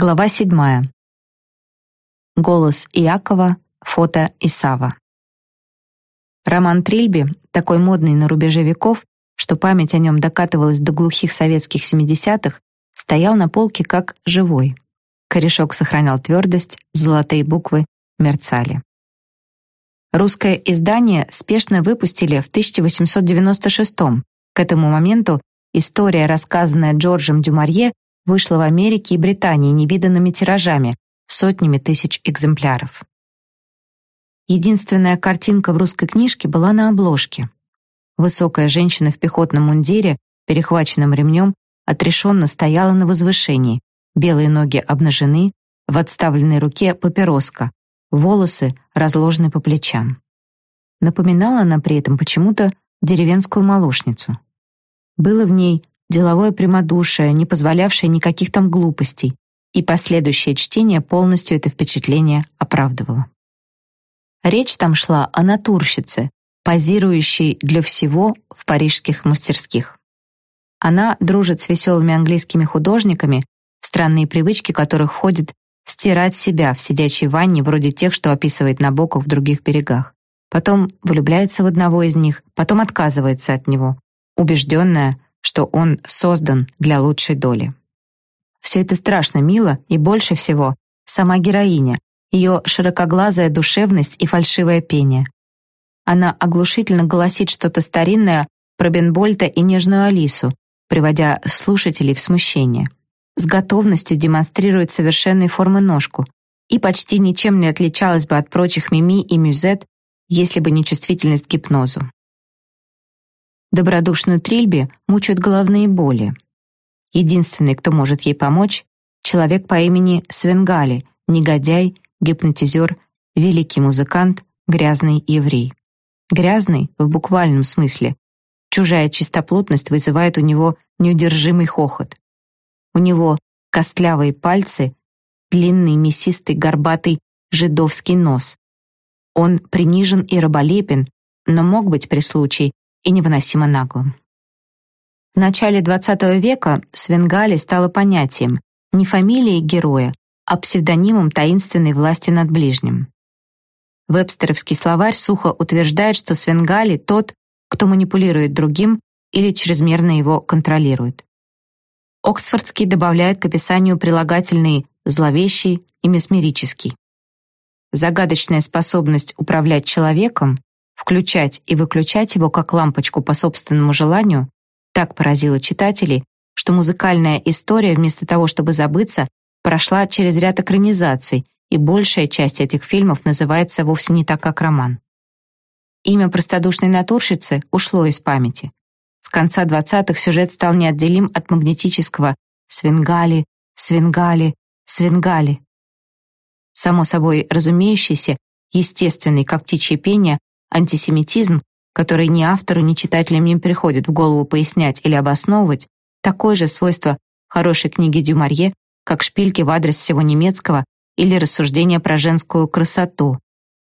Глава седьмая. Голос Иакова, фото Исава. Роман Трильби, такой модный на рубеже веков, что память о нем докатывалась до глухих советских 70-х, стоял на полке как живой. Корешок сохранял твердость, золотые буквы мерцали. Русское издание спешно выпустили в 1896 -м. К этому моменту история, рассказанная Джорджем Дюмарье, вышла в Америке и Британии невиданными тиражами, сотнями тысяч экземпляров. Единственная картинка в русской книжке была на обложке. Высокая женщина в пехотном мундире, перехваченном ремнем, отрешенно стояла на возвышении, белые ноги обнажены, в отставленной руке папироска, волосы разложены по плечам. Напоминала она при этом почему-то деревенскую молочницу. Было в ней деловое прямодушие, не позволявшее никаких там глупостей, и последующее чтение полностью это впечатление оправдывало. Речь там шла о натурщице, позирующей для всего в парижских мастерских. Она дружит с веселыми английскими художниками, странные привычки которых входят стирать себя в сидячей ванне вроде тех, что описывает Набоков в других берегах. Потом влюбляется в одного из них, потом отказывается от него, убежденная, что он создан для лучшей доли. Все это страшно мило, и больше всего сама героиня, ее широкоглазая душевность и фальшивое пение. Она оглушительно голосит что-то старинное про Бенбольта и нежную Алису, приводя слушателей в смущение. С готовностью демонстрирует совершенной формы ножку и почти ничем не отличалась бы от прочих Мими и Мюзет, если бы не чувствительность к гипнозу. Добродушную Трильби мучают головные боли. Единственный, кто может ей помочь, человек по имени Свенгали, негодяй, гипнотизер, великий музыкант, грязный еврей. Грязный в буквальном смысле. Чужая чистоплотность вызывает у него неудержимый хохот. У него костлявые пальцы, длинный мясистый горбатый жидовский нос. Он принижен и раболепен, но мог быть при случае и невыносимо наглым. В начале XX века Свенгали стало понятием не фамилией героя, а псевдонимом таинственной власти над ближним. Вебстеровский словарь сухо утверждает, что Свенгали тот, кто манипулирует другим или чрезмерно его контролирует. Оксфордский добавляет к описанию прилагательные «зловещий» и «месмерический». Загадочная способность управлять человеком включать и выключать его как лампочку по собственному желанию, так поразило читателей, что музыкальная история вместо того, чтобы забыться, прошла через ряд экранизаций, и большая часть этих фильмов называется вовсе не так, как роман. Имя простодушной натурщицы ушло из памяти. С конца 20-х сюжет стал неотделим от магнетического «свенгали», «свенгали», «свенгали». Само собой разумеющийся, естественный, как птичье пение, Антисемитизм, который ни автору, ни читателям не приходит в голову пояснять или обосновывать, такое же свойство хорошей книги Дюмарье, как шпильки в адрес всего немецкого или рассуждения про женскую красоту.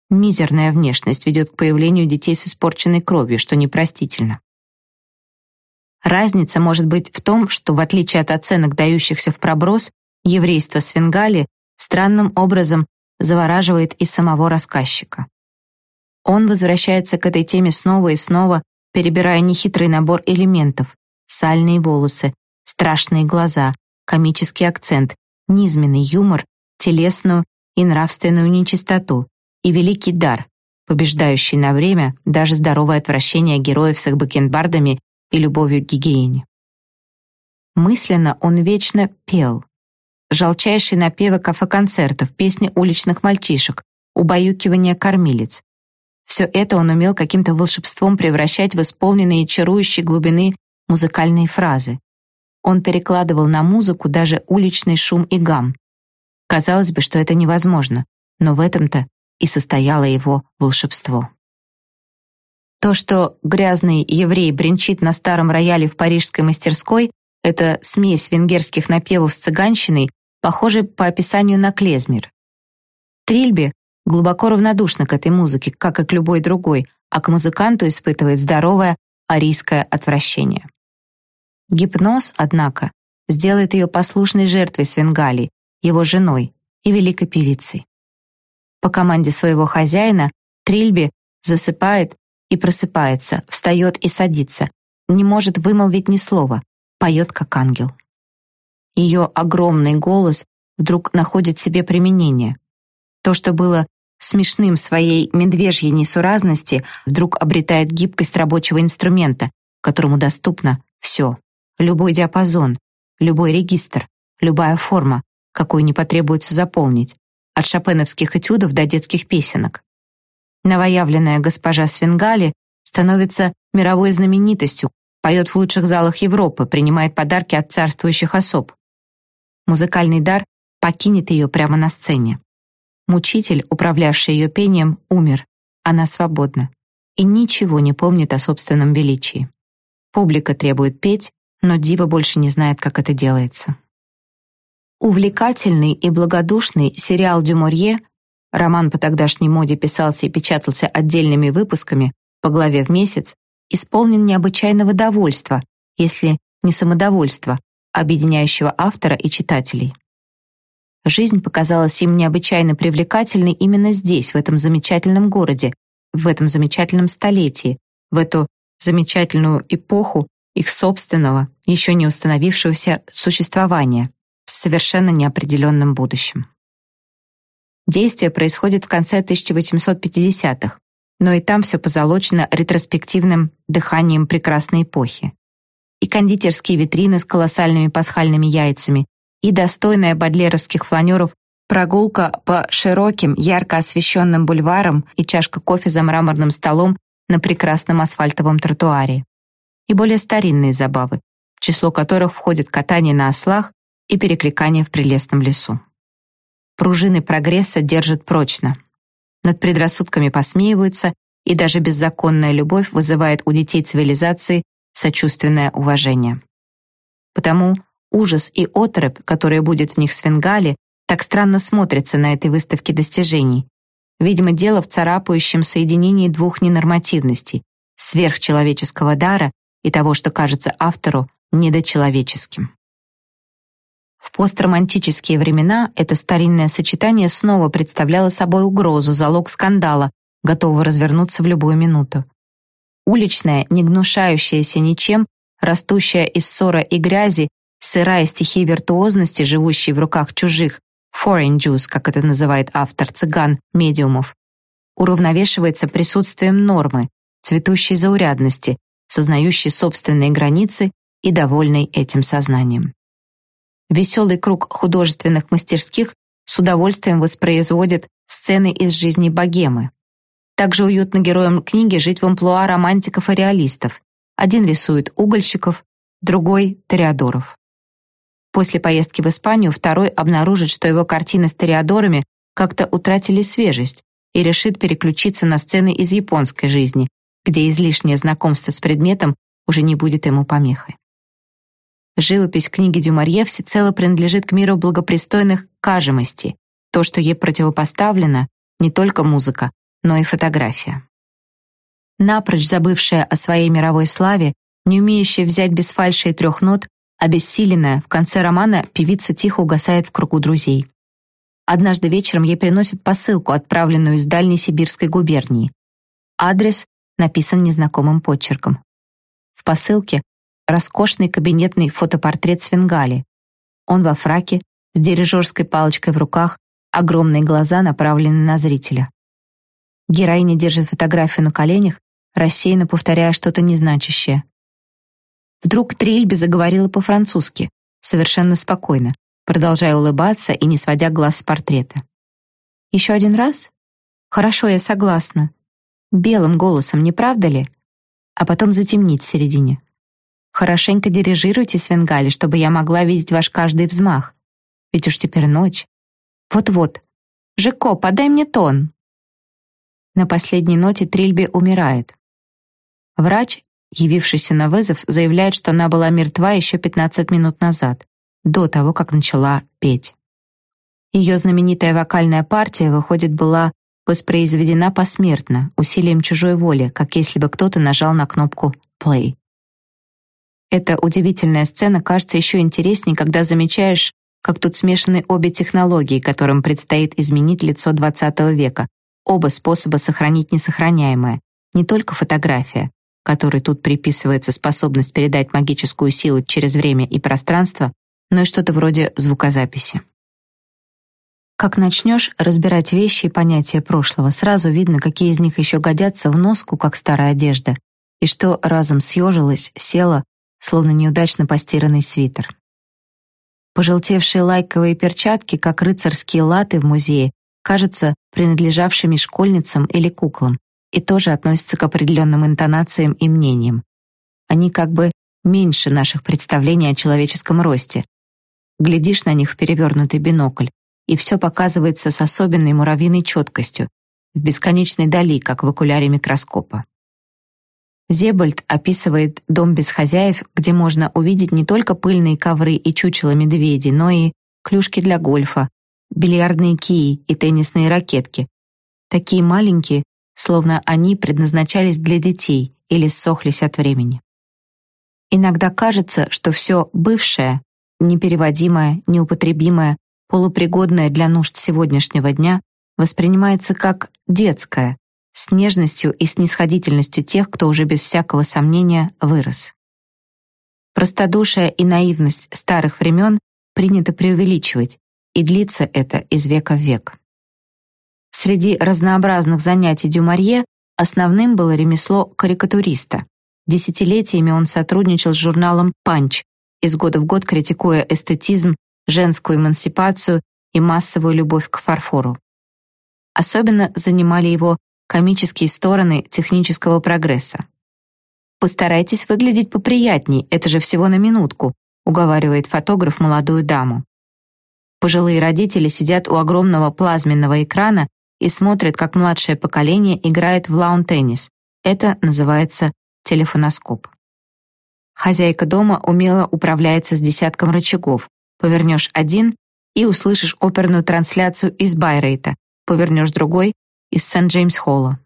Мизерная внешность ведет к появлению детей с испорченной кровью, что непростительно. Разница может быть в том, что в отличие от оценок, дающихся в проброс, еврейство Свенгали странным образом завораживает и самого рассказчика. Он возвращается к этой теме снова и снова, перебирая нехитрый набор элементов: сальные волосы, страшные глаза, комический акцент, низменный юмор, телесную и нравственную нечистоту и великий дар, побеждающий на время даже здоровое отвращение героев с их бакенбардами и любовью к гигиене. Мысленно он вечно пел. Жалчайшие напевы кафе-концертов, песни уличных мальчишек, убаюкивание кормилец, все это он умел каким-то волшебством превращать в исполненные чарующей глубины музыкальные фразы. Он перекладывал на музыку даже уличный шум и гам. Казалось бы, что это невозможно, но в этом-то и состояло его волшебство. То, что грязный еврей бренчит на старом рояле в парижской мастерской, это смесь венгерских напевов с цыганщиной, похоже по описанию на клезмер. Трильби глубоко равнодушна к этой музыке, как и к любой другой, а к музыканту испытывает здоровое арийское отвращение. Гипноз, однако, сделает ее послушной жертвой Свенгали, его женой и великой певицей. По команде своего хозяина Трильби засыпает и просыпается, встает и садится, не может вымолвить ни слова, поет как ангел. Ее огромный голос вдруг находит себе применение. То, что было смешным своей медвежьей несуразности, вдруг обретает гибкость рабочего инструмента, которому доступно все, любой диапазон, любой регистр, любая форма, какую не потребуется заполнить, от шопеновских этюдов до детских песенок. Новоявленная госпожа Свенгали становится мировой знаменитостью, поет в лучших залах Европы, принимает подарки от царствующих особ. Музыкальный дар покинет ее прямо на сцене. Мучитель, управлявший ее пением, умер. Она свободна и ничего не помнит о собственном величии. Публика требует петь, но Дива больше не знает, как это делается. Увлекательный и благодушный сериал «Дюморье» роман по тогдашней моде писался и печатался отдельными выпусками по главе в месяц, исполнен необычайного довольства, если не самодовольства, объединяющего автора и читателей. Жизнь показалась им необычайно привлекательной именно здесь, в этом замечательном городе, в этом замечательном столетии, в эту замечательную эпоху их собственного, еще не установившегося существования с совершенно неопределенным будущим. Действие происходит в конце 1850-х, но и там все позолочено ретроспективным дыханием прекрасной эпохи. И кондитерские витрины с колоссальными пасхальными яйцами, и достойная бодлеровских фланеров прогулка по широким, ярко освещенным бульварам и чашка кофе за мраморным столом на прекрасном асфальтовом тротуаре. И более старинные забавы, в число которых входит катание на ослах и перекликание в прелестном лесу. Пружины прогресса держат прочно. Над предрассудками посмеиваются, и даже беззаконная любовь вызывает у детей цивилизации сочувственное уважение. Потому ужас и отрыбь, которая будет в них с Венгали, так странно смотрятся на этой выставке достижений. Видимо, дело в царапающем соединении двух ненормативностей — сверхчеловеческого дара и того, что кажется автору недочеловеческим. В постромантические времена это старинное сочетание снова представляло собой угрозу, залог скандала, готового развернуться в любую минуту. Уличная, не гнушающаяся ничем, растущая из ссора и грязи, сырая стихия виртуозности, живущей в руках чужих, foreign Jews, как это называет автор цыган, медиумов, уравновешивается присутствием нормы, цветущей заурядности, сознающей собственные границы и довольной этим сознанием. Веселый круг художественных мастерских с удовольствием воспроизводит сцены из жизни богемы. Также уютно героям книги жить в амплуа романтиков и реалистов. Один рисует угольщиков, другой — тореадоров. После поездки в Испанию второй обнаружит, что его картины с тореадорами как-то утратили свежесть и решит переключиться на сцены из японской жизни, где излишнее знакомство с предметом уже не будет ему помехой. Живопись книги Дюмарье всецело принадлежит к миру благопристойных кажемостей, то, что ей противопоставлено, не только музыка, но и фотография. Напрочь забывшая о своей мировой славе, не умеющая взять без фальши и трех нот, Обессиленная, в конце романа певица тихо угасает в кругу друзей. Однажды вечером ей приносят посылку, отправленную из дальней сибирской губернии. Адрес написан незнакомым почерком. В посылке роскошный кабинетный фотопортрет Свенгали. Он во фраке, с дирижерской палочкой в руках, огромные глаза направлены на зрителя. Героиня держит фотографию на коленях, рассеянно повторяя что-то незначащее. Вдруг Трильби заговорила по-французски, совершенно спокойно, продолжая улыбаться и не сводя глаз с портрета. «Еще один раз? Хорошо, я согласна. Белым голосом, не правда ли? А потом затемнить в середине. Хорошенько дирижируйте, Свенгали, чтобы я могла видеть ваш каждый взмах. Ведь уж теперь ночь. Вот-вот. Жеко, подай мне тон». На последней ноте Трильби умирает. Врач, явившийся на вызов, заявляет, что она была мертва еще 15 минут назад, до того, как начала петь. Ее знаменитая вокальная партия, выходит, была воспроизведена посмертно, усилием чужой воли, как если бы кто-то нажал на кнопку «play». Эта удивительная сцена кажется еще интереснее, когда замечаешь, как тут смешаны обе технологии, которым предстоит изменить лицо XX века, оба способа сохранить несохраняемое, не только фотография, которой тут приписывается способность передать магическую силу через время и пространство, но и что-то вроде звукозаписи. Как начнешь разбирать вещи и понятия прошлого, сразу видно, какие из них еще годятся в носку, как старая одежда, и что разом съежилось, село, словно неудачно постиранный свитер. Пожелтевшие лайковые перчатки, как рыцарские латы в музее, кажутся принадлежавшими школьницам или куклам и тоже относятся к определенным интонациям и мнениям. Они как бы меньше наших представлений о человеческом росте. Глядишь на них в перевернутый бинокль, и все показывается с особенной муравьиной четкостью, в бесконечной дали, как в окуляре микроскопа. Зебальд описывает дом без хозяев, где можно увидеть не только пыльные ковры и чучело медведей, но и клюшки для гольфа, бильярдные кии и теннисные ракетки. Такие маленькие, словно они предназначались для детей или ссохлись от времени. Иногда кажется, что все бывшее, непереводимое, неупотребимое, полупригодное для нужд сегодняшнего дня воспринимается как детское, с нежностью и снисходительностью тех, кто уже без всякого сомнения вырос. Простодушие и наивность старых времен принято преувеличивать, и длится это из века в век. Среди разнообразных занятий Дюмарье основным было ремесло карикатуриста. Десятилетиями он сотрудничал с журналом «Панч», из года в год критикуя эстетизм, женскую эмансипацию и массовую любовь к фарфору. Особенно занимали его комические стороны технического прогресса. «Постарайтесь выглядеть поприятней, это же всего на минутку», уговаривает фотограф молодую даму. Пожилые родители сидят у огромного плазменного экрана и смотрят, как младшее поколение играет в лаун-теннис. Это называется телефоноскоп. Хозяйка дома умело управляется с десятком рычагов. Повернешь один и услышишь оперную трансляцию из Байрейта. Повернешь другой из Сент-Джеймс-Холла.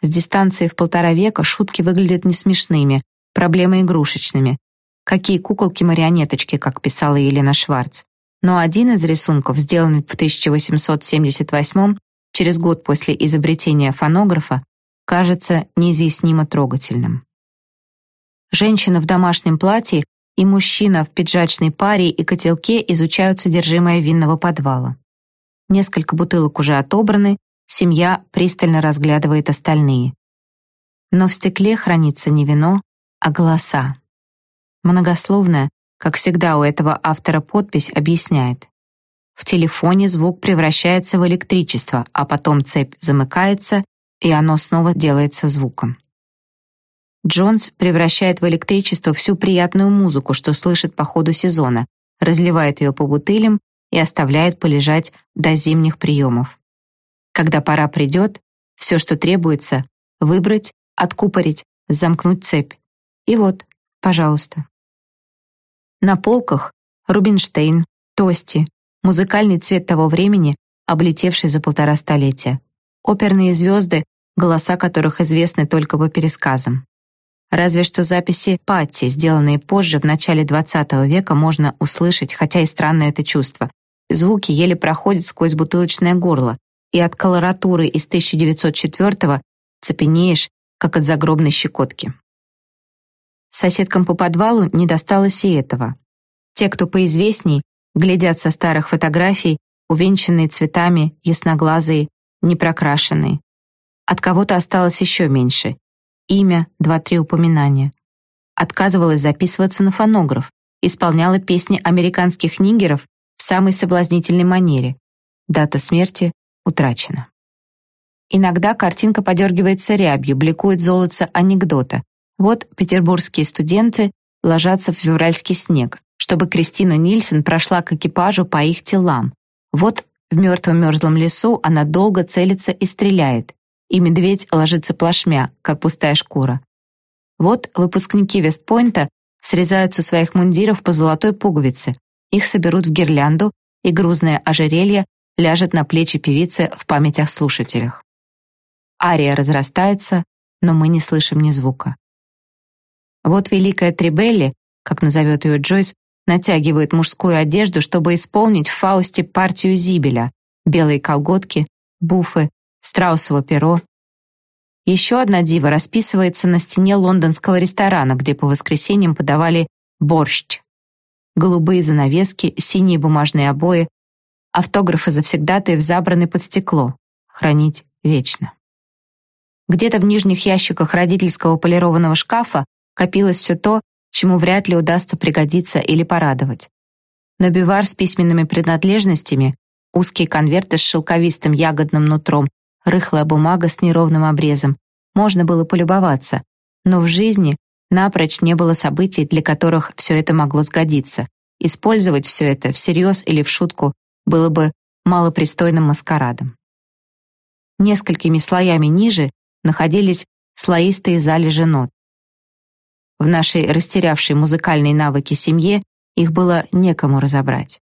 С дистанции в полтора века шутки выглядят не смешными, проблемы игрушечными. Какие куколки-марионеточки, как писала Елена Шварц. Но один из рисунков, сделанный в 1878 через год после изобретения фонографа, кажется неизъяснимо трогательным. Женщина в домашнем платье и мужчина в пиджачной паре и котелке изучают содержимое винного подвала. Несколько бутылок уже отобраны, семья пристально разглядывает остальные. Но в стекле хранится не вино, а голоса. Многословная, как всегда у этого автора подпись объясняет. В телефоне звук превращается в электричество, а потом цепь замыкается, и оно снова делается звуком. Джонс превращает в электричество всю приятную музыку, что слышит по ходу сезона, разливает ее по бутылям и оставляет полежать до зимних приемов. Когда пора придет, все, что требуется, выбрать, откупорить, замкнуть цепь. И вот, пожалуйста. На полках Рубинштейн, Тости, музыкальный цвет того времени, облетевший за полтора столетия. Оперные звезды, голоса которых известны только по пересказам. Разве что записи Патти, сделанные позже, в начале XX века, можно услышать, хотя и странно это чувство. Звуки еле проходят сквозь бутылочное горло, и от колоратуры из 1904-го цепенеешь, как от загробной щекотки. Соседкам по подвалу не досталось и этого. Те, кто поизвестней, глядят со старых фотографий, увенчанные цветами, ясноглазые, непрокрашенные. От кого-то осталось еще меньше. Имя, два-три упоминания. Отказывалась записываться на фонограф, исполняла песни американских нигеров в самой соблазнительной манере. Дата смерти утрачена. Иногда картинка подергивается рябью, бликует золото анекдота. Вот петербургские студенты ложатся в февральский снег, чтобы Кристина Нильсон прошла к экипажу по их телам. Вот в мертвом мерзлом лесу она долго целится и стреляет, и медведь ложится плашмя, как пустая шкура. Вот выпускники Вестпойнта срезают со своих мундиров по золотой пуговице, их соберут в гирлянду, и грузное ожерелье ляжет на плечи певицы в память о слушателях. Ария разрастается, но мы не слышим ни звука. Вот великая Трибелли, как назовет ее Джойс, натягивают мужскую одежду, чтобы исполнить в Фаусте партию Зибеля, белые колготки, буфы, страусово перо. Еще одна дива расписывается на стене лондонского ресторана, где по воскресеньям подавали борщ. Голубые занавески, синие бумажные обои, автографы завсегдатаев забраны под стекло. Хранить вечно. Где-то в нижних ящиках родительского полированного шкафа копилось все то, чему вряд ли удастся пригодиться или порадовать. На бивар с письменными принадлежностями, узкие конверты с шелковистым ягодным нутром, рыхлая бумага с неровным обрезом. Можно было полюбоваться, но в жизни напрочь не было событий, для которых все это могло сгодиться. Использовать все это всерьез или в шутку было бы малопристойным маскарадом. Несколькими слоями ниже находились слоистые залежи нот. В нашей растерявшей музыкальные навыки семье их было некому разобрать.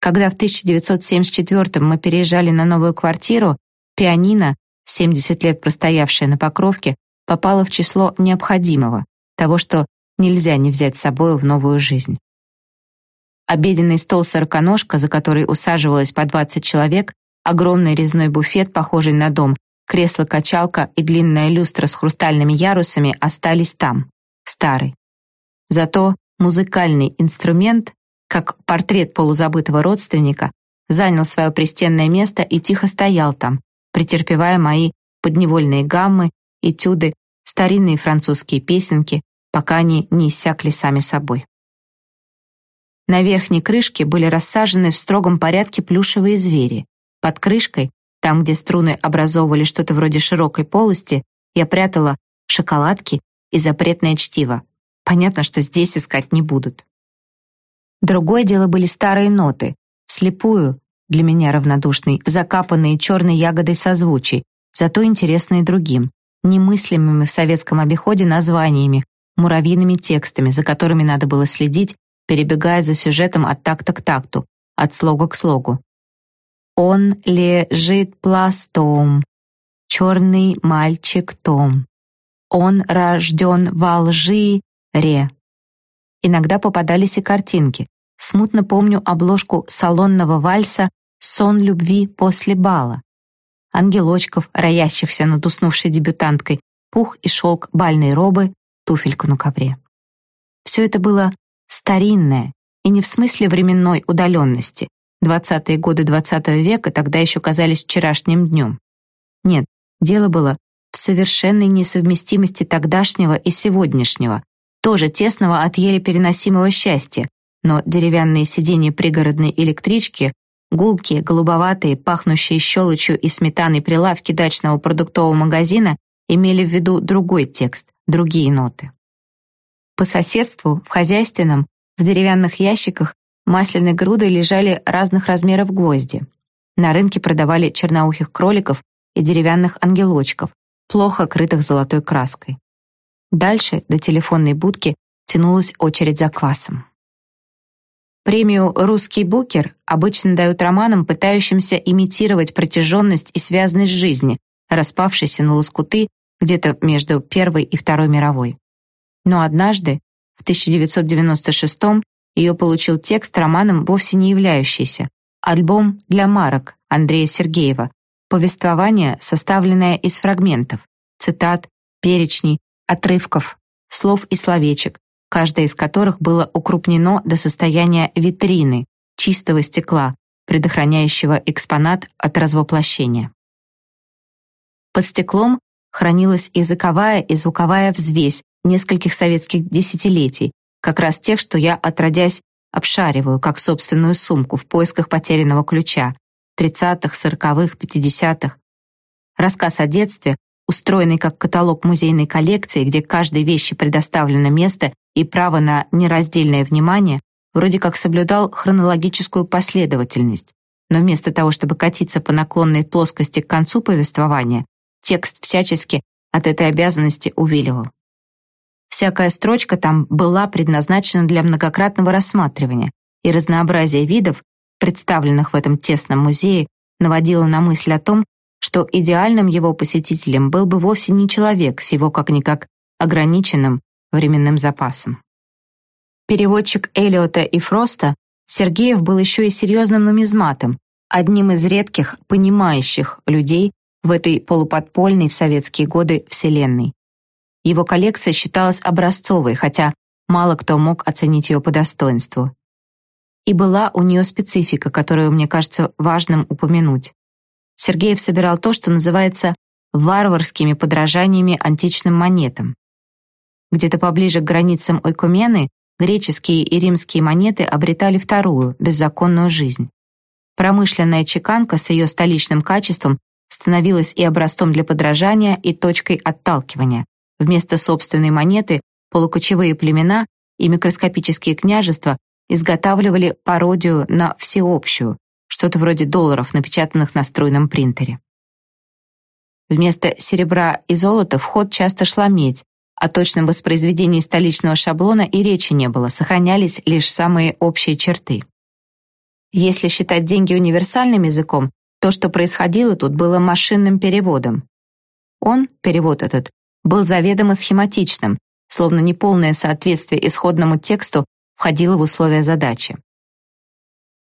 Когда в 1974 мы переезжали на новую квартиру, пианино, 70 лет простоявшее на покровке, попало в число необходимого, того, что нельзя не взять с собой в новую жизнь. Обеденный стол-сороконожка, за который усаживалось по 20 человек, огромный резной буфет, похожий на дом, кресло-качалка и длинная люстра с хрустальными ярусами остались там, старый. Зато музыкальный инструмент, как портрет полузабытого родственника, занял свое пристенное место и тихо стоял там, претерпевая мои подневольные гаммы, этюды, старинные французские песенки, пока они не иссякли сами собой. На верхней крышке были рассажены в строгом порядке плюшевые звери. Под крышкой там, где струны образовывали что-то вроде широкой полости, я прятала шоколадки и запретное чтиво. Понятно, что здесь искать не будут. Другое дело были старые ноты, вслепую, для меня равнодушный, закапанные черной ягодой созвучий, зато интересные другим, немыслимыми в советском обиходе названиями, муравьиными текстами, за которыми надо было следить, перебегая за сюжетом от такта к такту, от слога к слогу. Он лежит пластом. Черный мальчик Том. Он рожден во лжи ре. Иногда попадались и картинки. Смутно помню обложку салонного вальса «Сон любви после бала». Ангелочков, роящихся над уснувшей дебютанткой, пух и шелк бальной робы, туфельку на ковре. Все это было старинное, и не в смысле временной удаленности, Двадцатые годы XX века тогда еще казались вчерашним днем. Нет, дело было в совершенной несовместимости тогдашнего и сегодняшнего, тоже тесного от еле переносимого счастья, но деревянные сиденья пригородной электрички, гулкие, голубоватые, пахнущие щелочью и сметаной прилавки дачного продуктового магазина имели в виду другой текст, другие ноты. По соседству, в хозяйственном, в деревянных ящиках Масляной грудой лежали разных размеров гвозди. На рынке продавали черноухих кроликов и деревянных ангелочков, плохо крытых золотой краской. Дальше, до телефонной будки, тянулась очередь за квасом. Премию «Русский букер» обычно дают романам, пытающимся имитировать протяженность и связность жизни, распавшейся на лоскуты где-то между Первой и Второй мировой. Но однажды, в 1996 ее получил текст романом вовсе не являющийся. Альбом для марок Андрея Сергеева. Повествование, составленное из фрагментов, цитат, перечней, отрывков, слов и словечек, каждое из которых было укрупнено до состояния витрины, чистого стекла, предохраняющего экспонат от развоплощения. Под стеклом хранилась языковая и звуковая взвесь нескольких советских десятилетий, как раз тех, что я, отродясь, обшариваю, как собственную сумку в поисках потерянного ключа. Тридцатых, сороковых, пятидесятых. Рассказ о детстве, устроенный как каталог музейной коллекции, где каждой вещи предоставлено место и право на нераздельное внимание, вроде как соблюдал хронологическую последовательность. Но вместо того, чтобы катиться по наклонной плоскости к концу повествования, текст всячески от этой обязанности увиливал. Всякая строчка там была предназначена для многократного рассматривания, и разнообразие видов, представленных в этом тесном музее, наводило на мысль о том, что идеальным его посетителем был бы вовсе не человек с его как-никак ограниченным временным запасом. переводчик Элиота и Фроста, Сергеев был еще и серьезным нумизматом, одним из редких понимающих людей в этой полуподпольной в советские годы вселенной. Его коллекция считалась образцовой, хотя мало кто мог оценить ее по достоинству. И была у нее специфика, которую мне кажется важным упомянуть. Сергеев собирал то, что называется варварскими подражаниями античным монетам. Где-то поближе к границам Ойкумены греческие и римские монеты обретали вторую, беззаконную жизнь. Промышленная чеканка с ее столичным качеством становилась и образцом для подражания, и точкой отталкивания. Вместо собственной монеты полукочевые племена и микроскопические княжества изготавливали пародию на всеобщую, что-то вроде долларов, напечатанных на струйном принтере. Вместо серебра и золота в ход часто шла медь, о точном воспроизведении столичного шаблона и речи не было, сохранялись лишь самые общие черты. Если считать деньги универсальным языком, то, что происходило тут, было машинным переводом. Он, перевод этот, был заведомо схематичным, словно неполное соответствие исходному тексту входило в условия задачи.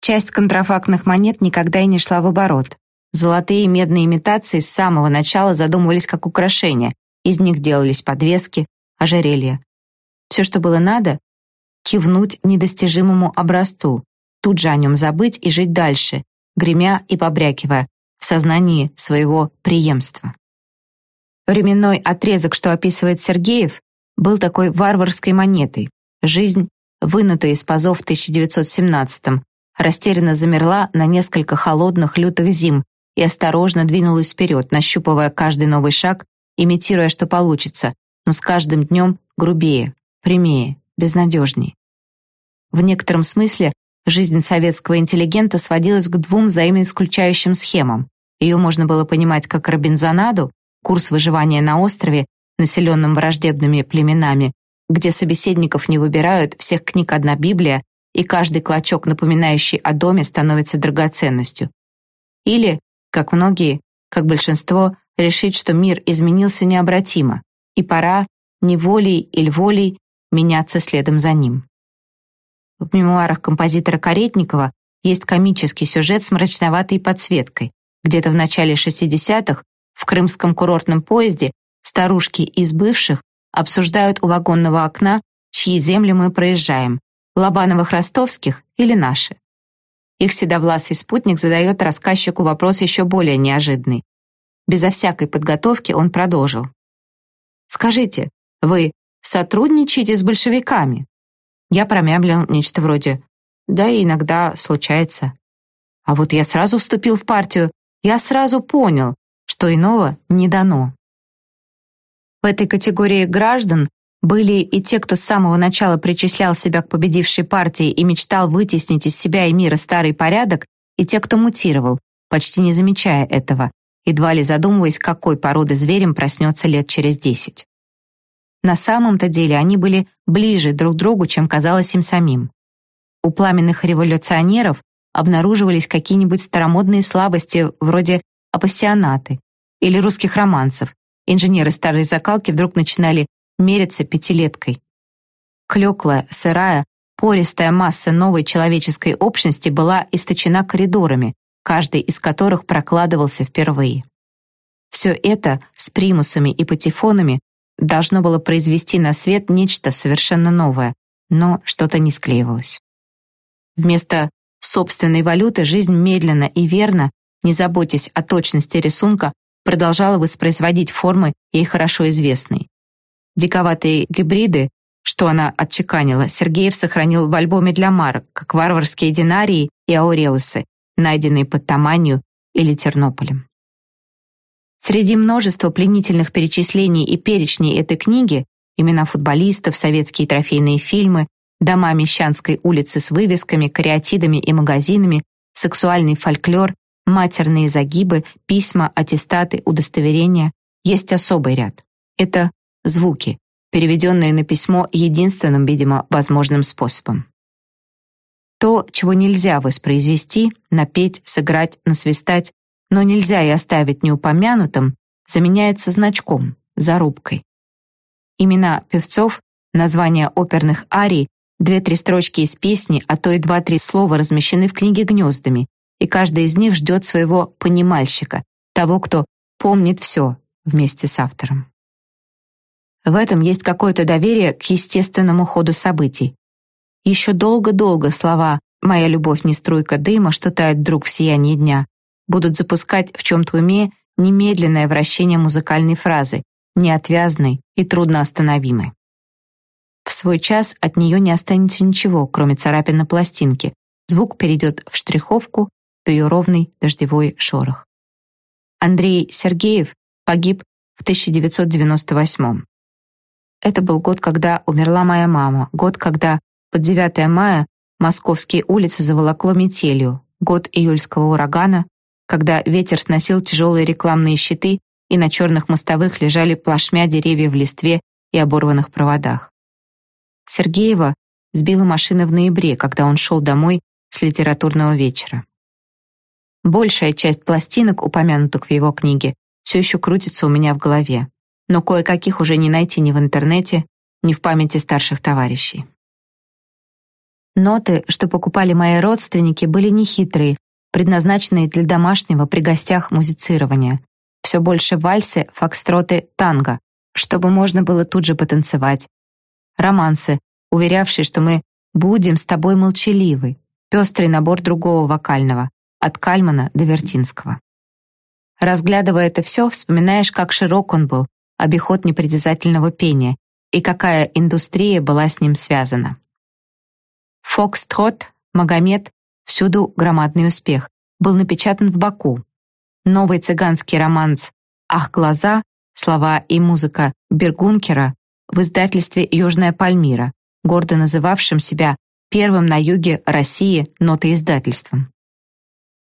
Часть контрафактных монет никогда и не шла в оборот. Золотые и медные имитации с самого начала задумывались как украшения, из них делались подвески, ожерелья. Все, что было надо — кивнуть недостижимому образцу, тут же о нем забыть и жить дальше, гремя и побрякивая в сознании своего преемства. Временной отрезок, что описывает Сергеев, был такой варварской монетой. Жизнь, вынутая из пазов в 1917-м, растерянно замерла на несколько холодных лютых зим и осторожно двинулась вперед, нащупывая каждый новый шаг, имитируя, что получится, но с каждым днем грубее, прямее, безнадежней. В некотором смысле жизнь советского интеллигента сводилась к двум взаимоисключающим схемам. Ее можно было понимать как робинзонаду, курс выживания на острове, населенном враждебными племенами, где собеседников не выбирают, всех книг одна Библия, и каждый клочок, напоминающий о доме, становится драгоценностью. Или, как многие, как большинство, решить, что мир изменился необратимо, и пора, не волей или волей, меняться следом за ним. В мемуарах композитора Каретникова есть комический сюжет с мрачноватой подсветкой. Где-то в начале 60-х в крымском курортном поезде старушки из бывших обсуждают у вагонного окна, чьи земли мы проезжаем, Лобановых-Ростовских или наши. Их седовласый спутник задает рассказчику вопрос еще более неожиданный. Безо всякой подготовки он продолжил. «Скажите, вы сотрудничаете с большевиками?» Я промямлил нечто вроде «Да, иногда случается». А вот я сразу вступил в партию, я сразу понял, что иного не дано. В этой категории граждан были и те, кто с самого начала причислял себя к победившей партии и мечтал вытеснить из себя и мира старый порядок, и те, кто мутировал, почти не замечая этого, едва ли задумываясь, какой породы зверем проснется лет через десять. На самом-то деле они были ближе друг к другу, чем казалось им самим. У пламенных революционеров обнаруживались какие-нибудь старомодные слабости вроде апассионаты или русских романсов. Инженеры старой закалки вдруг начинали мериться пятилеткой. Клеклая, сырая, пористая масса новой человеческой общности была источена коридорами, каждый из которых прокладывался впервые. Все это с примусами и патефонами должно было произвести на свет нечто совершенно новое, но что-то не склеивалось. Вместо собственной валюты жизнь медленно и верно, не заботясь о точности рисунка, продолжала воспроизводить формы ей хорошо известные. Диковатые гибриды, что она отчеканила, Сергеев сохранил в альбоме для марок, как варварские динарии и ауреусы, найденные под Таманью или Тернополем. Среди множества пленительных перечислений и перечней этой книги имена футболистов, советские трофейные фильмы, дома Мещанской улицы с вывесками, кариатидами и магазинами, сексуальный фольклор, матерные загибы, письма, аттестаты, удостоверения. Есть особый ряд. Это звуки, переведенные на письмо единственным, видимо, возможным способом. То, чего нельзя воспроизвести, напеть, сыграть, насвистать, но нельзя и оставить неупомянутым, заменяется значком, зарубкой. Имена певцов, названия оперных арий Две-три строчки из песни, а то и два-три слова размещены в книге гнездами, и каждый из них ждет своего понимальщика, того, кто помнит все вместе с автором. В этом есть какое-то доверие к естественному ходу событий. Еще долго-долго слова «моя любовь не струйка дыма, что тает вдруг в сиянии дня» будут запускать в чем-то уме немедленное вращение музыкальной фразы, неотвязной и трудноостановимой. В свой час от нее не останется ничего, кроме царапин на пластинке. Звук перейдет в штриховку, то ее ровный дождевой шорох. Андрей Сергеев погиб в 1998 Это был год, когда умерла моя мама, год, когда под 9 мая московские улицы заволокло метелью, год июльского урагана, когда ветер сносил тяжелые рекламные щиты и на черных мостовых лежали плашмя деревьев в листве и оборванных проводах. Сергеева сбила машина в ноябре, когда он шел домой с литературного вечера. Большая часть пластинок, упомянутых в его книге, все еще крутится у меня в голове, но кое-каких уже не найти ни в интернете, ни в памяти старших товарищей. Ноты, что покупали мои родственники, были нехитрые, предназначенные для домашнего при гостях музицирования. Все больше вальсы, фокстроты, танго, чтобы можно было тут же потанцевать. Романсы, уверявшие, что мы будем с тобой молчаливы. Пестрый набор другого вокального, от Кальмана до Вертинского. Разглядывая это все, вспоминаешь, как широк он был, обиход непритязательного пения, и какая индустрия была с ним связана. Фокстрот, Магомед, всюду громадный успех, был напечатан в Баку. Новый цыганский романс «Ах, глаза», слова и музыка Бергункера в издательстве «Южная Пальмира», гордо называвшим себя первым на юге России нотоиздательством.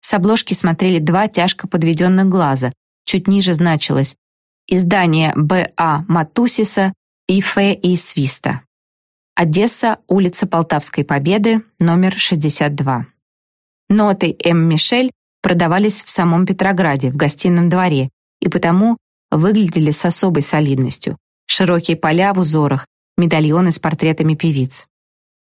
С обложки смотрели два тяжко подведенных глаза, чуть ниже значилось «Издание Б.А. Матусиса и Ф. И. Свиста». Одесса, улица Полтавской Победы, номер 62. Ноты М. Мишель продавались в самом Петрограде, в гостином дворе, и потому выглядели с особой солидностью. Широкие поля в узорах, медальоны с портретами певиц.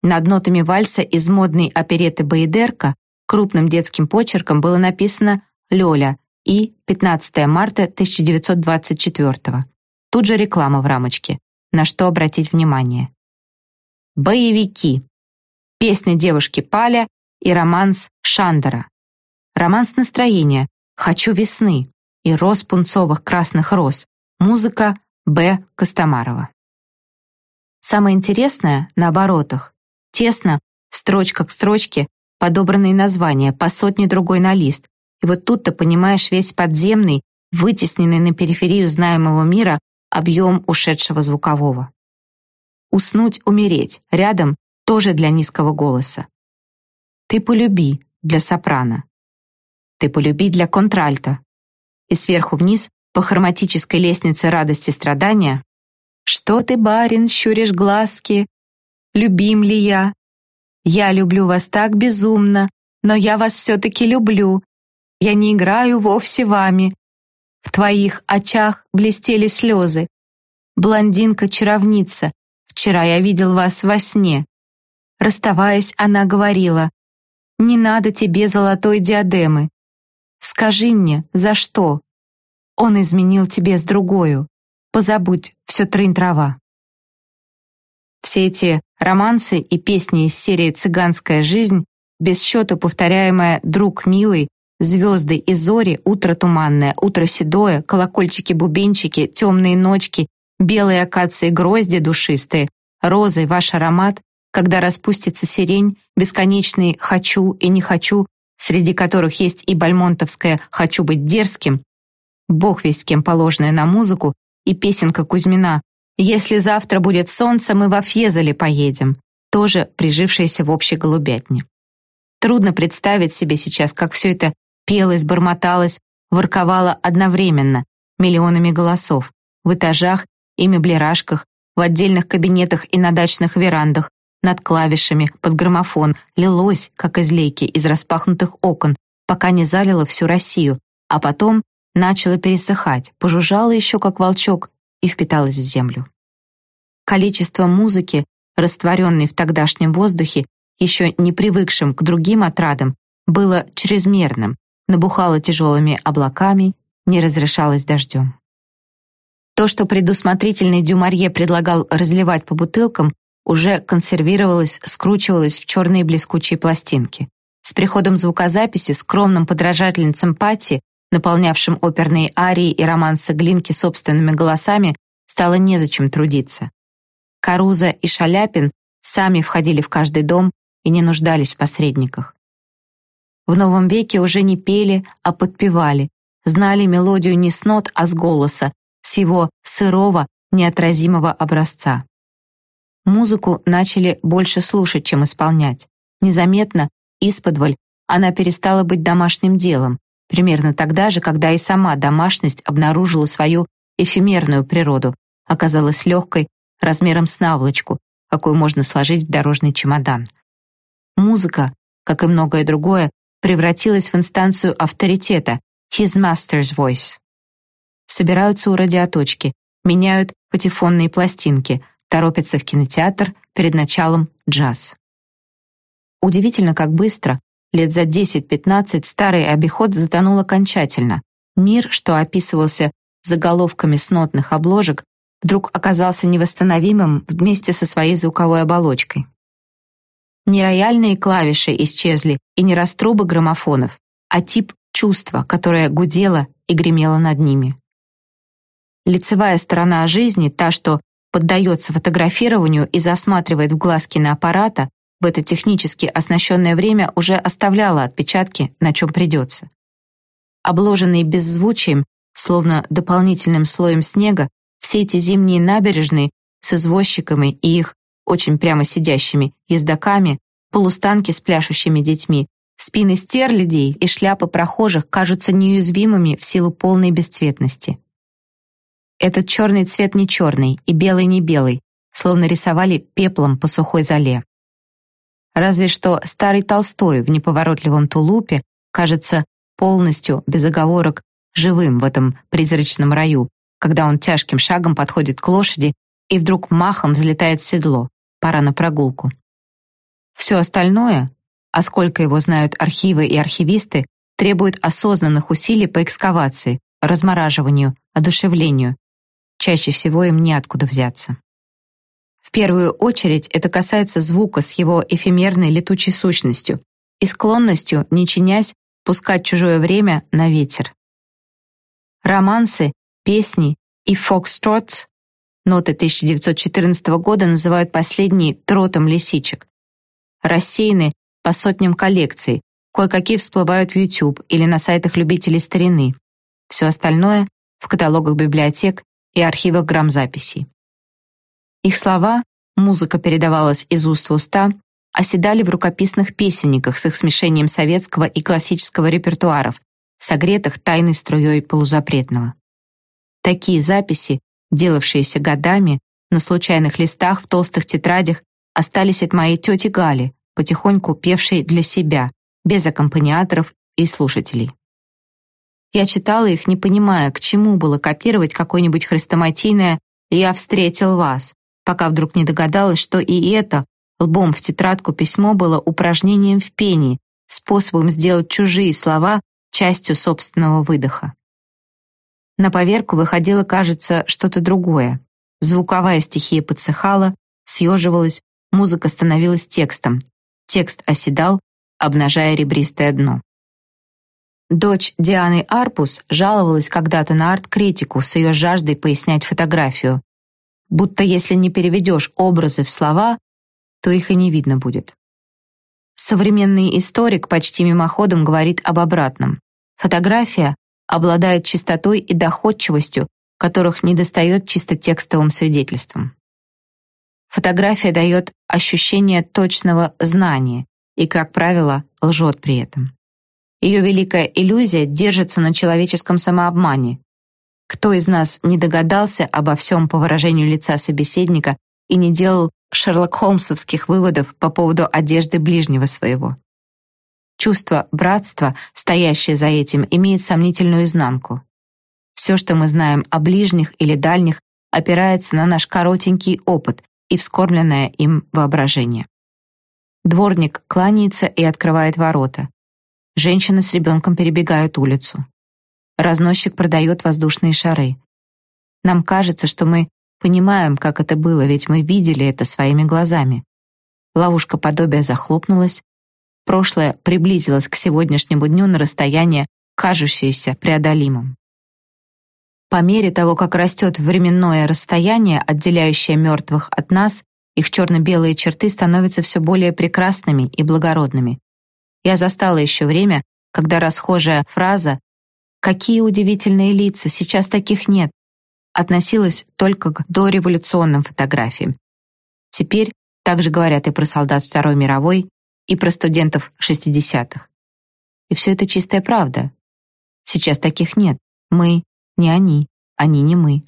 Над нотами вальса из модной опереты «Баедерка» крупным детским почерком было написано «Лёля» и 15 марта 1924 Тут же реклама в рамочке, на что обратить внимание. Боевики. Песня девушки Паля и романс Шандера. Романс настроения «Хочу весны» и «Роз пунцовых красных роз». Музыка Б. Костомарова. Самое интересное — на оборотах. Тесно, строчка к строчке, подобранные названия, по сотне другой на лист. И вот тут-то понимаешь весь подземный, вытесненный на периферию знаемого мира объем ушедшего звукового. Уснуть, умереть. Рядом тоже для низкого голоса. Ты полюби для сопрано. Ты полюби для контральта. И сверху вниз по хроматической лестнице радости страдания «Что ты, барин, щуришь глазки? Любим ли я? Я люблю вас так безумно, но я вас все-таки люблю. Я не играю вовсе вами. В твоих очах блестели слезы. Блондинка-чаровница, Вчера я видел вас во сне. Расставаясь, она говорила, «Не надо тебе золотой диадемы. Скажи мне, за что? Он изменил тебе с другою. Позабудь все трынь-трава». Все эти романсы и песни из серии «Цыганская жизнь», без счета повторяемая «Друг милый», «Звезды и зори», «Утро туманное», «Утро седое», «Колокольчики-бубенчики», «Темные ночки», белые акации грозди душистые, розы ваш аромат, когда распустится сирень, бесконечный «хочу» и «не хочу», среди которых есть и бальмонтовское «хочу быть дерзким», бог весть кем положенная на музыку, и песенка Кузьмина «Если завтра будет солнце, мы во Фьезеле поедем», тоже прижившаяся в общей голубятне. Трудно представить себе сейчас, как все это пелось, бормоталось, ворковало одновременно, миллионами голосов, в этажах и меблерашках, в отдельных кабинетах и на дачных верандах, над клавишами, под граммофон, лилось, как из лейки, из распахнутых окон, пока не залило всю Россию, а потом начало пересыхать, пожужжало еще как волчок и впиталось в землю. Количество музыки растворенный в тогдашнем воздухе, еще не привыкшим к другим отрадам, было чрезмерным, набухало тяжелыми облаками, не разрешалось дождем. То, что предусмотрительный Дюмарье предлагал разливать по бутылкам, уже консервировалось, скручивалось в черные блескучие пластинки. С приходом звукозаписи скромным подражательницам Патти, наполнявшим оперные арии и романсы Глинки собственными голосами, стало незачем трудиться. Каруза и Шаляпин сами входили в каждый дом и не нуждались в посредниках. В новом веке уже не пели, а подпевали, знали мелодию не с нот, а с голоса, с его сырого, неотразимого образца. Музыку начали больше слушать, чем исполнять. Незаметно, исподволь, она перестала быть домашним делом, примерно тогда же, когда и сама домашность обнаружила свою эфемерную природу, оказалась легкой, размером с наволочку, какую можно сложить в дорожный чемодан. Музыка, как и многое другое, превратилась в инстанцию авторитета, his master's voice. Собираются у радиоточки, меняют патефонные пластинки, торопятся в кинотеатр перед началом джаз. Удивительно, как быстро, лет за 10-15, старый обиход затонул окончательно. Мир, что описывался заголовками снотных обложек, вдруг оказался невосстановимым вместе со своей звуковой оболочкой. Не рояльные клавиши исчезли и не раструбы граммофонов, а тип чувства, которое гудело и гремело над ними. Лицевая сторона жизни, та, что поддается фотографированию и засматривает в глаз киноаппарата, в это технически оснащенное время уже оставляла отпечатки, на чем придется. Обложенные беззвучием, словно дополнительным слоем снега, все эти зимние набережные с извозчиками и их очень прямо сидящими ездаками, полустанки с пляшущими детьми, спины стерлядей и шляпы прохожих кажутся неуязвимыми в силу полной бесцветности. Этот черный цвет не черный и белый не белый, словно рисовали пеплом по сухой зале. Разве что старый Толстой в неповоротливом тулупе кажется полностью, без оговорок, живым в этом призрачном раю, когда он тяжким шагом подходит к лошади и вдруг махом взлетает в седло. Пора на прогулку. Все остальное, а сколько его знают архивы и архивисты, требует осознанных усилий по экскавации, размораживанию, одушевлению. Чаще всего им неоткуда взяться. Первую очередь это касается звука с его эфемерной летучей сущностью и склонностью, не чинясь, пускать чужое время на ветер. Романсы, песни и фокстротс ноты 1914 года называют последний тротом лисичек. Рассеяны по сотням коллекций, кое-какие всплывают в YouTube или на сайтах любителей старины. Все остальное — в каталогах библиотек и архивах грамзаписей. Их слова, музыка передавалась из уст в уста, оседали в рукописных песенниках с их смешением советского и классического репертуаров, согретых тайной струей полузапретного. Такие записи, делавшиеся годами, на случайных листах в толстых тетрадях, остались от моей тети Гали, потихоньку певшей для себя, без аккомпаниаторов и слушателей. Я читала их, не понимая, к чему было копировать какое-нибудь хрестоматийное «Я встретил вас», пока вдруг не догадалась, что и это, лбом в тетрадку письмо было упражнением в пении, способом сделать чужие слова частью собственного выдоха. На поверку выходило, кажется, что-то другое. Звуковая стихия подсыхала, съеживалась, музыка становилась текстом. Текст оседал, обнажая ребристое дно. Дочь Дианы Арпус жаловалась когда-то на арт-критику с ее жаждой пояснять фотографию, будто если не переведешь образы в слова, то их и не видно будет. Современный историк почти мимоходом говорит об обратном. Фотография обладает чистотой и доходчивостью, которых недостает чисто текстовым свидетельством. Фотография дает ощущение точного знания и, как правило, лжет при этом. Ее великая иллюзия держится на человеческом самообмане, кто из нас не догадался обо всем по выражению лица собеседника и не делал Шерлок Холмсовских выводов по поводу одежды ближнего своего? Чувство братства, стоящее за этим, имеет сомнительную изнанку. Все, что мы знаем о ближних или дальних, опирается на наш коротенький опыт, и вскормленное им воображение. Дворник кланяется и открывает ворота. Женщина с ребенком перебегают улицу. Разносчик продает воздушные шары. Нам кажется, что мы понимаем, как это было, ведь мы видели это своими глазами. Ловушка подобия захлопнулась. Прошлое приблизилось к сегодняшнему дню на расстояние, кажущееся преодолимым. По мере того, как растет временное расстояние, отделяющее мертвых от нас, их черно-белые черты становятся все более прекрасными и благородными. Я застала еще время, когда расхожая фраза «Какие удивительные лица, сейчас таких нет» относилась только к дореволюционным фотографиям. Теперь также говорят и про солдат Второй мировой, и про студентов 60-х. И все это чистая правда. Сейчас таких нет. Мы не они, они не мы.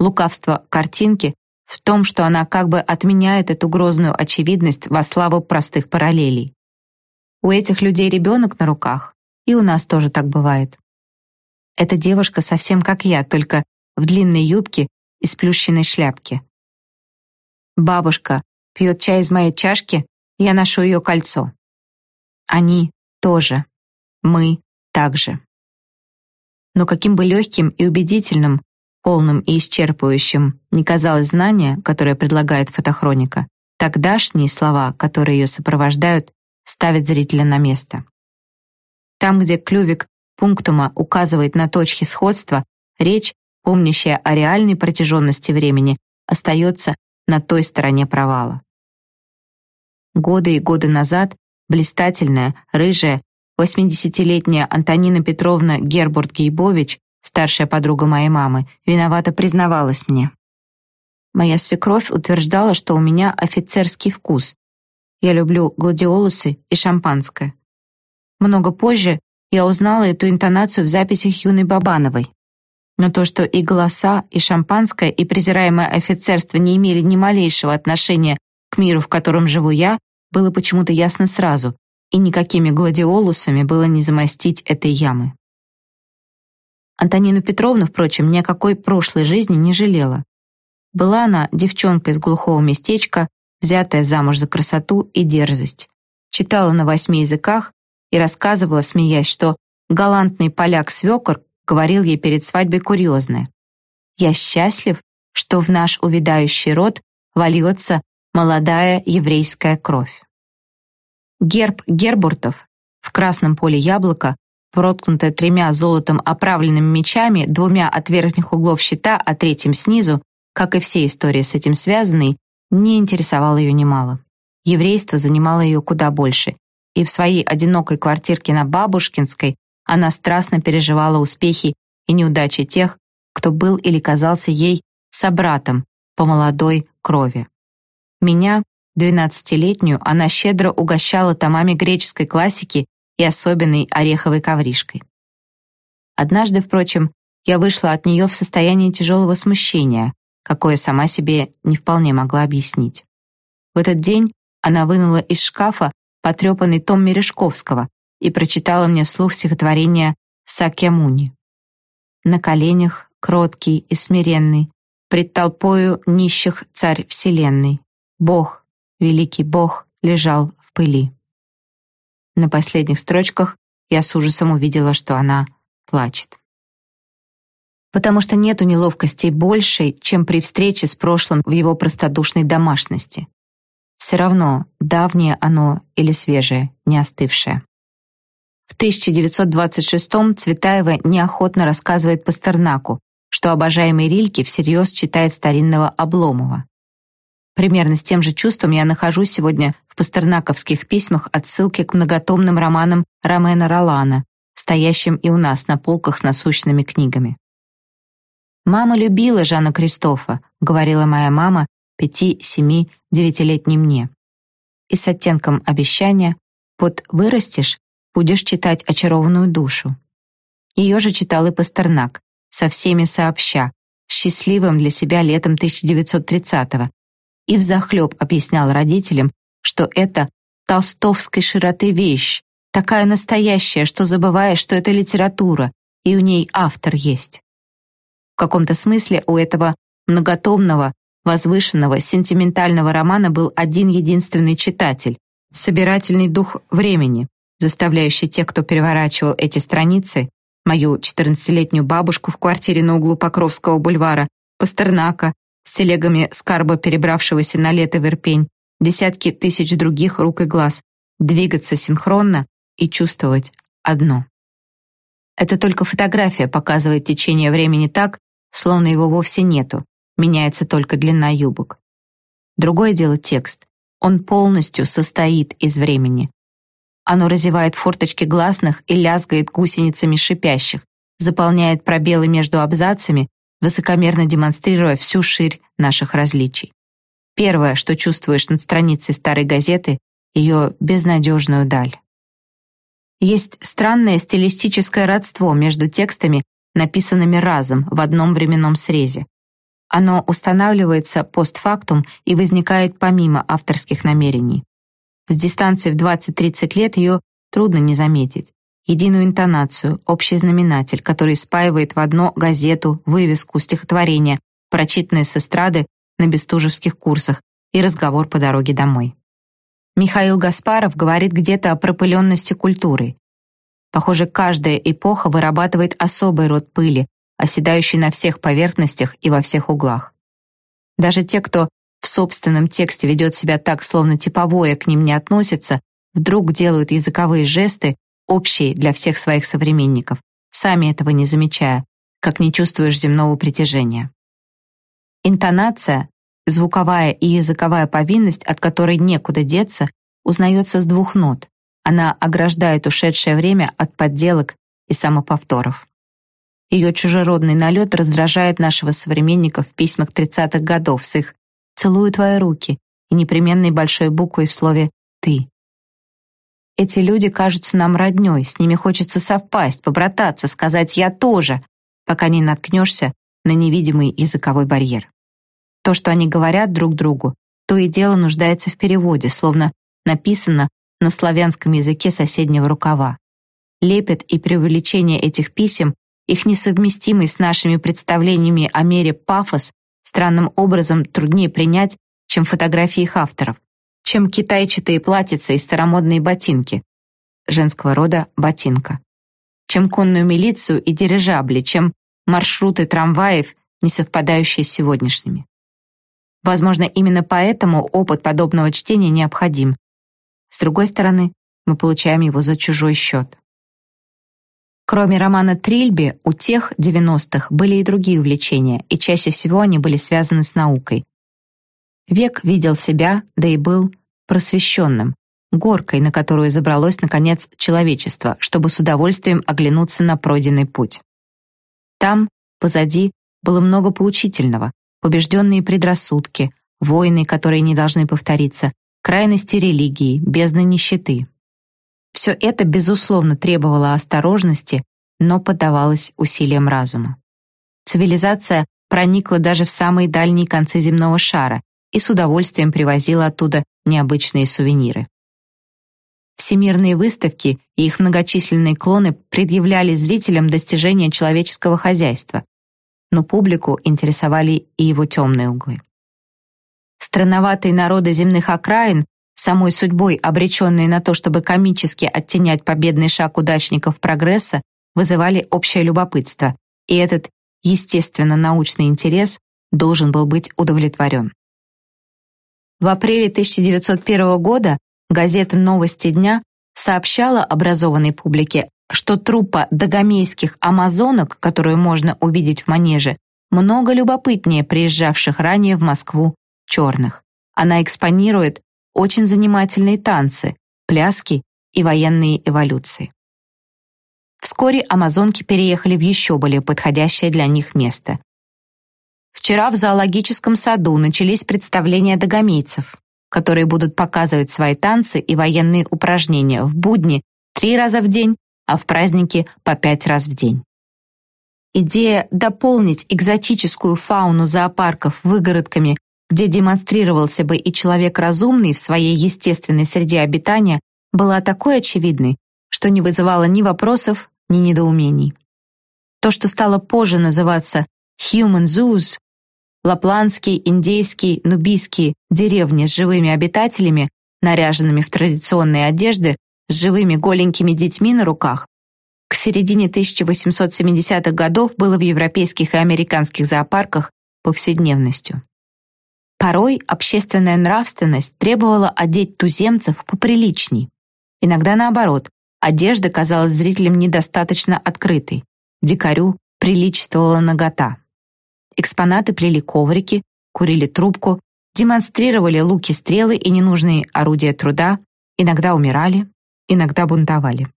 Лукавство картинки в том, что она как бы отменяет эту грозную очевидность во славу простых параллелей. У этих людей ребенок на руках, и у нас тоже так бывает. Эта девушка совсем как я, только в длинной юбке и сплющенной шляпке. Бабушка пьет чай из моей чашки, я ношу ее кольцо. Они тоже. Мы также. Но каким бы легким и убедительным, полным и исчерпывающим не казалось знание, которое предлагает фотохроника, тогдашние слова, которые ее сопровождают, ставят зрителя на место. Там, где клювик пунктума указывает на точки сходства, речь, помнящая о реальной протяженности времени, остается на той стороне провала. Годы и годы назад блистательная, рыжая, 80-летняя Антонина Петровна Гербурт-Гейбович, старшая подруга моей мамы, виновато признавалась мне. Моя свекровь утверждала, что у меня офицерский вкус. Я люблю гладиолусы и шампанское. Много позже я узнала эту интонацию в записях юной Бабановой. Но то, что и голоса, и шампанское, и презираемое офицерство не имели ни малейшего отношения к миру, в котором живу я, было почему-то ясно сразу, и никакими гладиолусами было не замостить этой ямы. Антонину Петровну, впрочем, ни о какой прошлой жизни не жалела. Была она девчонка из глухого местечка, взятая замуж за красоту и дерзость. Читала на восьми языках и рассказывала, смеясь, что галантный поляк-свекор говорил ей перед свадьбой курьезное. «Я счастлив, что в наш увядающий род вольется молодая еврейская кровь». Герб Гербуртов в красном поле яблоко, проткнутое тремя золотом оправленными мечами, двумя от верхних углов щита, а третьим снизу, как и все истории с этим связанные, не интересовало ее немало. Еврейство занимало ее куда больше, и в своей одинокой квартирке на Бабушкинской она страстно переживала успехи и неудачи тех, кто был или казался ей собратом по молодой крови. Меня, Двенадцатилетнюю она щедро угощала томами греческой классики и особенной ореховой ковришкой. Однажды, впрочем, я вышла от нее в состоянии тяжелого смущения, какое сама себе не вполне могла объяснить. В этот день она вынула из шкафа потрепанный том Мережковского и прочитала мне вслух стихотворение Сакьямуни. На коленях, кроткий и смиренный, пред толпою нищих царь вселенной, Бог, великий бог лежал в пыли. На последних строчках я с ужасом увидела, что она плачет. Потому что нету неловкостей большей, чем при встрече с прошлым в его простодушной домашности. Все равно, давнее оно или свежее, не остывшее. В 1926-м Цветаева неохотно рассказывает Пастернаку, что обожаемый Рильке всерьез читает старинного Обломова. Примерно с тем же чувством я нахожусь сегодня в пастернаковских письмах отсылки к многотомным романам Ромена Ролана, стоящим и у нас на полках с насущными книгами. «Мама любила Жана Кристофа», — говорила моя мама пяти, семи, девятилетней мне. И с оттенком обещания «Вот вырастешь, будешь читать очарованную душу». Ее же читал и Пастернак, со всеми сообща, счастливым для себя летом 1930-го, и взахлеб объяснял родителям, что это толстовской широты вещь, такая настоящая, что забываешь, что это литература, и у ней автор есть. В каком-то смысле у этого многотомного, возвышенного, сентиментального романа был один единственный читатель, собирательный дух времени, заставляющий тех, кто переворачивал эти страницы, мою 14-летнюю бабушку в квартире на углу Покровского бульвара, Пастернака, с телегами скарба, перебравшегося на лето в Ирпень, десятки тысяч других рук и глаз, двигаться синхронно и чувствовать одно. Это только фотография показывает течение времени так, словно его вовсе нету, меняется только длина юбок. Другое дело текст. Он полностью состоит из времени. Оно разевает форточки гласных и лязгает гусеницами шипящих, заполняет пробелы между абзацами, высокомерно демонстрируя всю ширь наших различий. Первое, что чувствуешь над страницей старой газеты, ее безнадежную даль. Есть странное стилистическое родство между текстами, написанными разом в одном временном срезе. Оно устанавливается постфактум и возникает помимо авторских намерений. С дистанции в 20-30 лет ее трудно не заметить. Единую интонацию, общий знаменатель, который спаивает в одно газету, вывеску, стихотворение, прочитанное с эстрады на бестужевских курсах и разговор по дороге домой. Михаил Гаспаров говорит где-то о пропыленности культуры. Похоже, каждая эпоха вырабатывает особый род пыли, оседающий на всех поверхностях и во всех углах. Даже те, кто в собственном тексте ведет себя так, словно типовое к ним не относится, вдруг делают языковые жесты, общие для всех своих современников, сами этого не замечая, как не чувствуешь земного притяжения. Интонация Звуковая и языковая повинность, от которой некуда деться, узнается с двух нот. Она ограждает ушедшее время от подделок и самоповторов. Ее чужеродный налет раздражает нашего современника в письмах 30-х годов с их «целую твои руки» и непременной большой буквой в слове «ты». Эти люди кажутся нам роднёй, с ними хочется совпасть, побрататься, сказать «я тоже», пока не наткнешься на невидимый языковой барьер. То, что они говорят друг другу, то и дело нуждается в переводе, словно написано на славянском языке соседнего рукава. Лепет и преувеличение этих писем, их несовместимый с нашими представлениями о мире пафос, странным образом труднее принять, чем фотографии их авторов, чем китайчатые платьица и старомодные ботинки, женского рода ботинка, чем конную милицию и дирижабли, чем маршруты трамваев, не совпадающие с сегодняшними. Возможно, именно поэтому опыт подобного чтения необходим. С другой стороны, мы получаем его за чужой счет. Кроме романа Трильби, у тех 90-х были и другие увлечения, и чаще всего они были связаны с наукой. Век видел себя, да и был просвещенным, горкой, на которую забралось, наконец, человечество, чтобы с удовольствием оглянуться на пройденный путь. Там, позади, было много поучительного, побежденные предрассудки, войны, которые не должны повториться, крайности религии, бездна нищеты. Все это, безусловно, требовало осторожности, но поддавалось усилиям разума. Цивилизация проникла даже в самые дальние концы земного шара и с удовольствием привозила оттуда необычные сувениры. Всемирные выставки и их многочисленные клоны предъявляли зрителям достижения человеческого хозяйства, но публику интересовали и его темные углы. Странноватые народы земных окраин, самой судьбой обреченные на то, чтобы комически оттенять победный шаг удачников прогресса, вызывали общее любопытство, и этот, естественно, научный интерес должен был быть удовлетворен. В апреле 1901 года газета «Новости дня» сообщала образованной публике что труппа дагомейских амазонок, которую можно увидеть в манеже, много любопытнее приезжавших ранее в Москву черных. Она экспонирует очень занимательные танцы, пляски и военные эволюции. Вскоре амазонки переехали в еще более подходящее для них место. Вчера в зоологическом саду начались представления дагомейцев, которые будут показывать свои танцы и военные упражнения в будни три раза в день а в праздники по пять раз в день. Идея дополнить экзотическую фауну зоопарков выгородками, где демонстрировался бы и человек разумный в своей естественной среде обитания, была такой очевидной, что не вызывала ни вопросов, ни недоумений. То, что стало позже называться «human zoos», лапландские, индейские, нубийские деревни с живыми обитателями, наряженными в традиционные одежды, с живыми голенькими детьми на руках, к середине 1870-х годов было в европейских и американских зоопарках повседневностью. Порой общественная нравственность требовала одеть туземцев поприличней. Иногда наоборот, одежда казалась зрителям недостаточно открытой. Дикарю приличествовала нагота. Экспонаты плели коврики, курили трубку, демонстрировали луки-стрелы и ненужные орудия труда, иногда умирали, иногда бунтовали.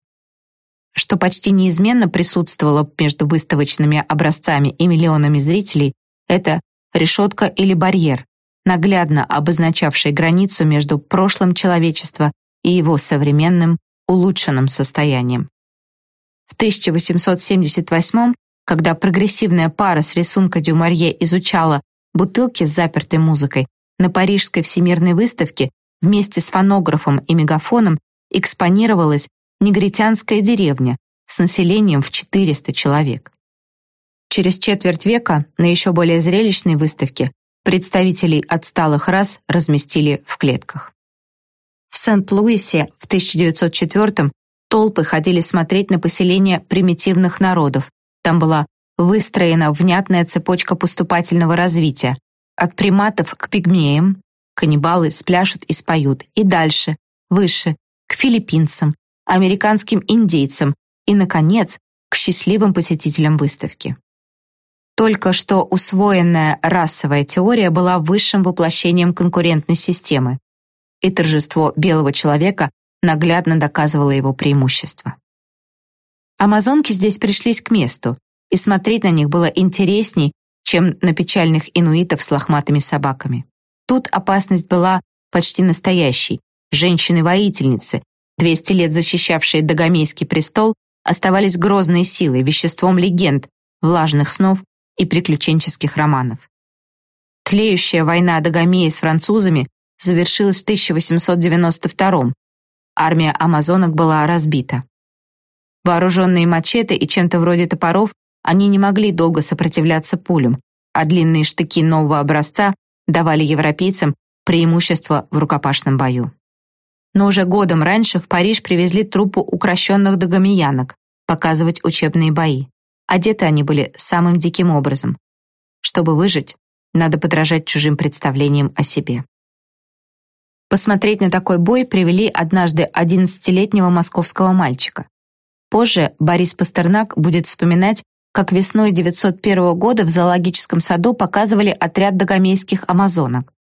Что почти неизменно присутствовало между выставочными образцами и миллионами зрителей, это решетка или барьер, наглядно обозначавший границу между прошлым человечества и его современным, улучшенным состоянием. В 1878 когда прогрессивная пара с рисунка Дюмарье изучала бутылки с запертой музыкой, на Парижской всемирной выставке вместе с фонографом и мегафоном экспонировалась негритянская деревня с населением в 400 человек. Через четверть века на еще более зрелищной выставке представителей отсталых рас разместили в клетках. В Сент-Луисе в 1904 толпы ходили смотреть на поселение примитивных народов. Там была выстроена внятная цепочка поступательного развития. От приматов к пигмеям, каннибалы спляшут и споют, и дальше, выше, к филиппинцам, американским индейцам и, наконец, к счастливым посетителям выставки. Только что усвоенная расовая теория была высшим воплощением конкурентной системы, и торжество белого человека наглядно доказывало его преимущество. Амазонки здесь пришлись к месту, и смотреть на них было интересней, чем на печальных инуитов с лохматыми собаками. Тут опасность была почти настоящей. Женщины-воительницы, 200 лет защищавшие Дагомейский престол, оставались грозной силой, веществом легенд, влажных снов и приключенческих романов. Тлеющая война Дагомеи с французами завершилась в 1892 Армия амазонок была разбита. Вооруженные мачете и чем-то вроде топоров, они не могли долго сопротивляться пулям, а длинные штыки нового образца давали европейцам преимущество в рукопашном бою. Но уже годом раньше в Париж привезли труппу укращенных догомиянок показывать учебные бои. Одеты они были самым диким образом. Чтобы выжить, надо подражать чужим представлениям о себе. Посмотреть на такой бой привели однажды 11-летнего московского мальчика. Позже Борис Пастернак будет вспоминать, как весной 901 года в зоологическом саду показывали отряд догомейских амазонок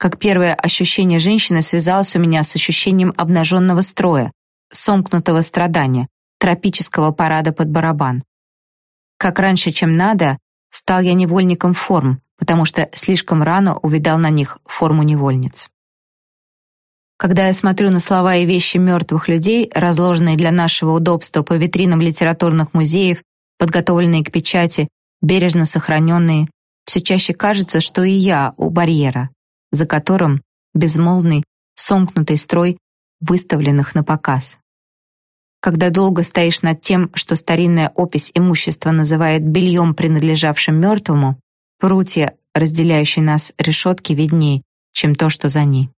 как первое ощущение женщины связалось у меня с ощущением обнаженного строя, сомкнутого страдания, тропического парада под барабан. Как раньше, чем надо, стал я невольником форм, потому что слишком рано увидал на них форму невольниц. Когда я смотрю на слова и вещи мертвых людей, разложенные для нашего удобства по витринам литературных музеев, подготовленные к печати, бережно сохраненные, все чаще кажется, что и я у барьера, за которым безмолвный, сомкнутый строй выставленных на показ. Когда долго стоишь над тем, что старинная опись имущества называет бельем, принадлежавшим мертвому, прутья, разделяющие нас решетки, видней, чем то, что за ней.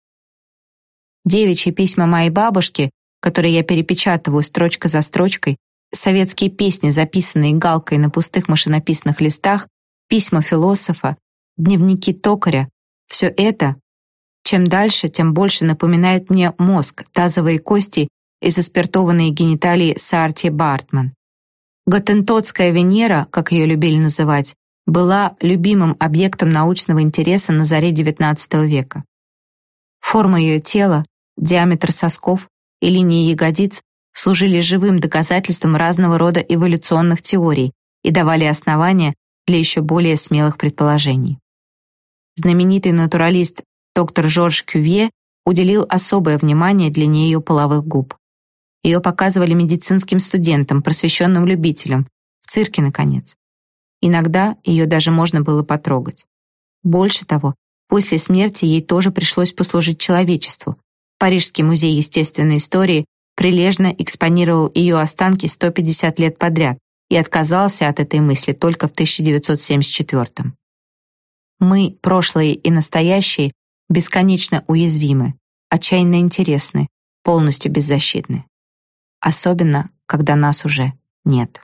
Девичьи письма моей бабушки, которые я перепечатываю строчка за строчкой, советские песни, записанные галкой на пустых машинописных листах, письма философа, дневники токаря, все это, чем дальше, тем больше напоминает мне мозг, тазовые кости и заспиртованные гениталии Саарти Бартман. Готентотская Венера, как ее любили называть, была любимым объектом научного интереса на заре XIX века. Форма ее тела, диаметр сосков и линии ягодиц служили живым доказательством разного рода эволюционных теорий и давали основания для еще более смелых предположений. Знаменитый натуралист доктор Жорж Кювье уделил особое внимание длине ее половых губ. Ее показывали медицинским студентам, просвещенным любителям, в цирке, наконец. Иногда ее даже можно было потрогать. Больше того, после смерти ей тоже пришлось послужить человечеству. Парижский музей естественной истории прилежно экспонировал ее останки 150 лет подряд и отказался от этой мысли только в 1974 -м. Мы, прошлые и настоящие, бесконечно уязвимы, отчаянно интересны, полностью беззащитны. Особенно, когда нас уже нет.